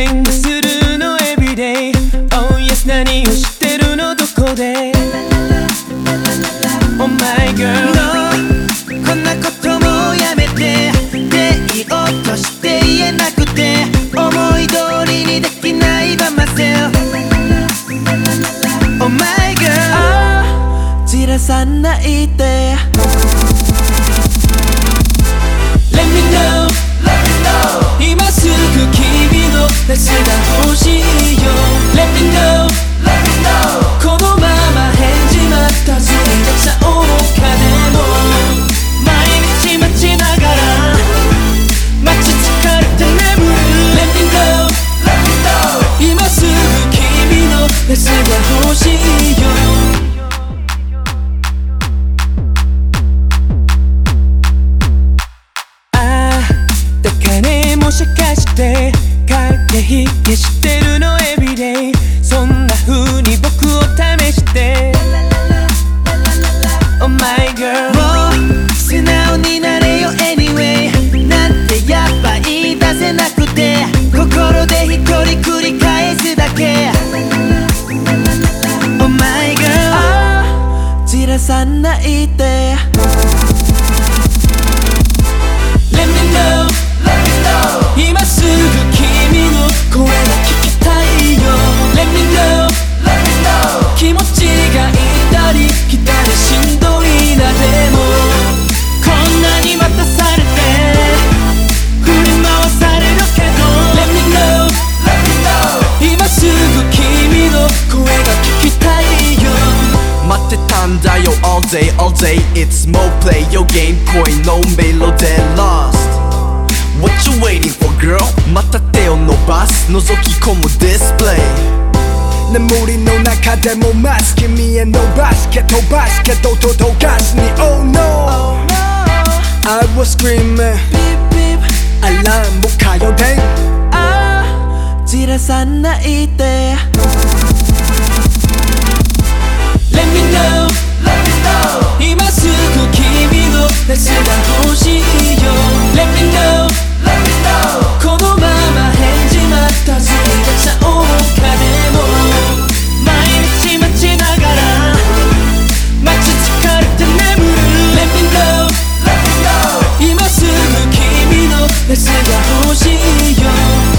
電話するの everyday Oh yes 何をしてるの？どこで？Oh my girl こんなこともやめて。って言おうとして言えなくて。思い通りにできない by myself Oh my girl じらさないで。しかして駆け引きしてるの everyday そんな風に僕を試して。Oh my girl もう素直になれよ。Anyway なんてやっぱ言い出せなくて。心で一人繰り返すだけ。Oh my girl じらさないで。痛り来たりしんどいなでも。こんなに待たされて振り回されるけど。Let me know 今すぐ君の声が聞きたいよ。待ってたんだよ。All day all day It's more play your game 恋のメロで lost What you waiting for girl また手を伸ばす。覗き込むディスプレイ眠りの中でもマス君へ伸ばすけ飛ばすけど届かずに Oh no. I was screaming. アラームもかよでああじらさない记忆有。